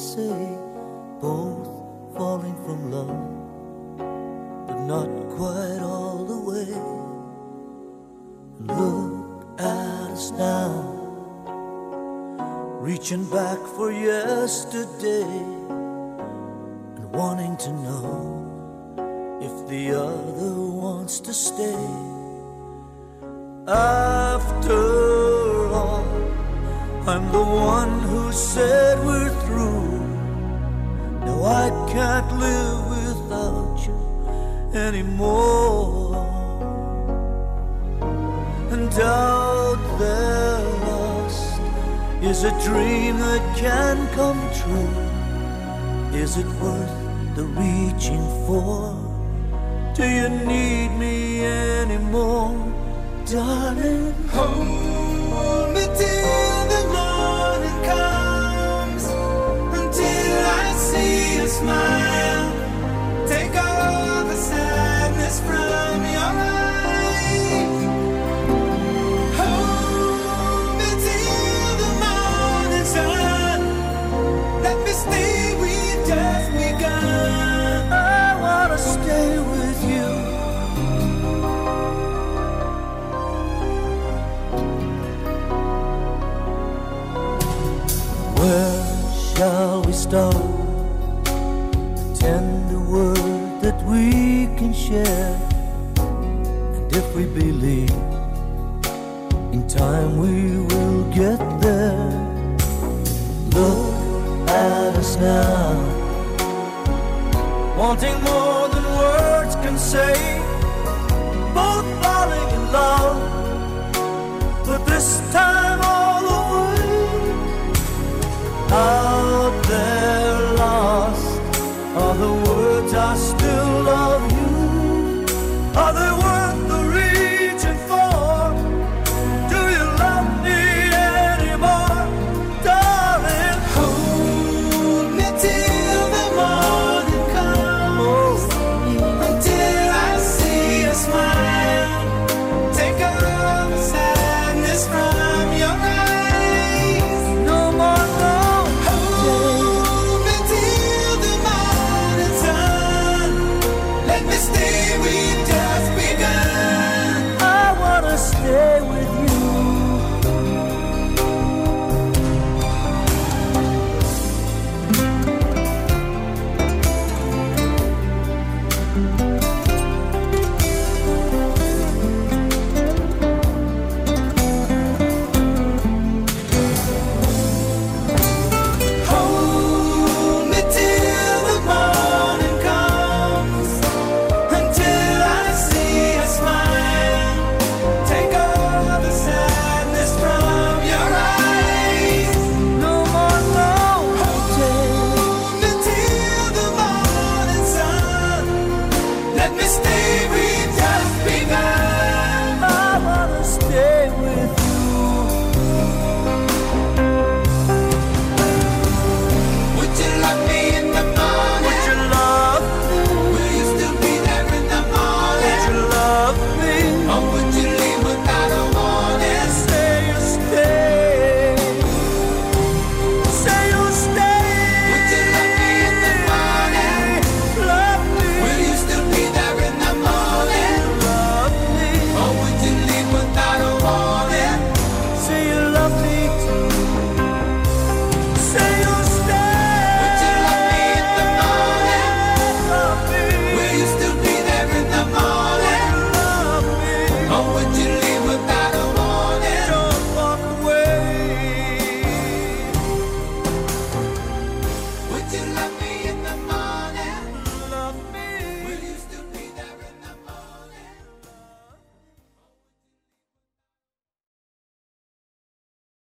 say, both falling from love, but not quite all the way. Look at us now, reaching back for yesterday and wanting to know if the other wants to stay. After all, I'm the one who said we're through. I can't live without you anymore. And out there lost is a dream that can come true. Is it worth the reaching for? Do you need me anymore, darling? Hold me till shall we start? A tender word that we can share. And if we believe, in time we will get there. Look at us now wanting more than words can say. Both falling in love, but this time words, I still love you. Other eu